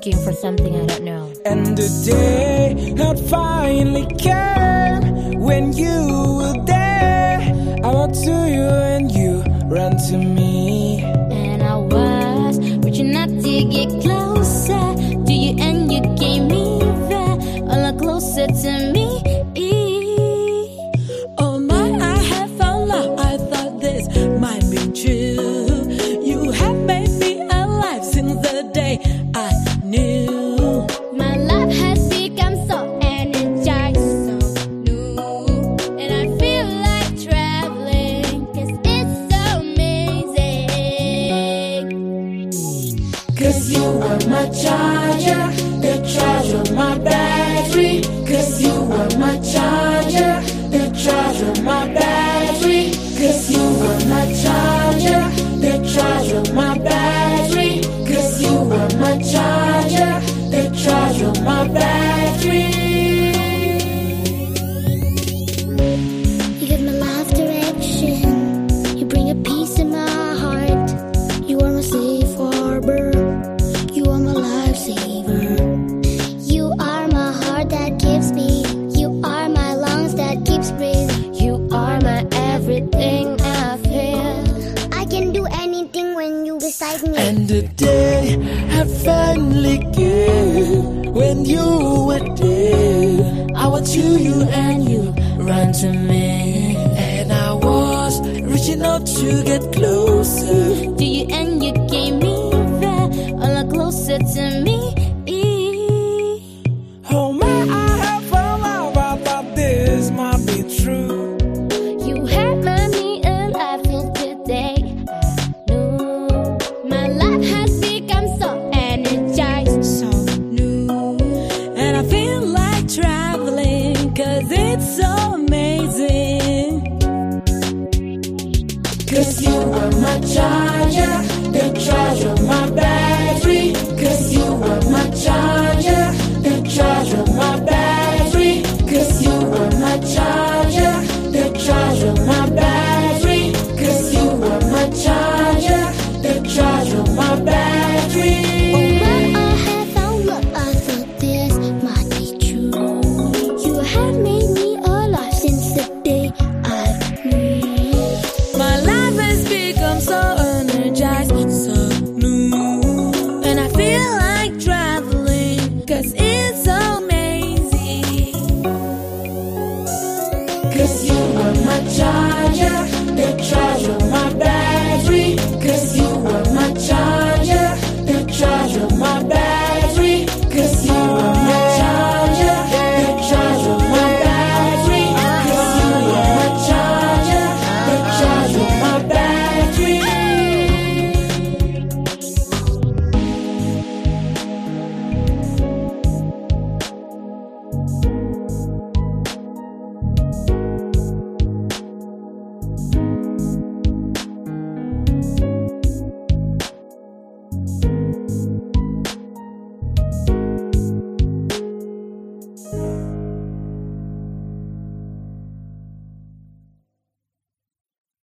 looking for something I don't know. And the day had finally came when you were there. I walked to you and you ran to me. And I was reaching out to get closer to you, and you gave me that a lot closer to me. Cause you are my charger, the charge of my battery. Cause you are my charger, the charge of my battery. Cause you are my charger, the charge of my battery. Cause you are my charger, And the day had finally came when you were there. I was you, you and you ran to me, and I was reaching out to get closer. To you, and you traveling, cause it's so amazing. Cause you are my charger, the charge of my battery. treasure, the treasure, my back.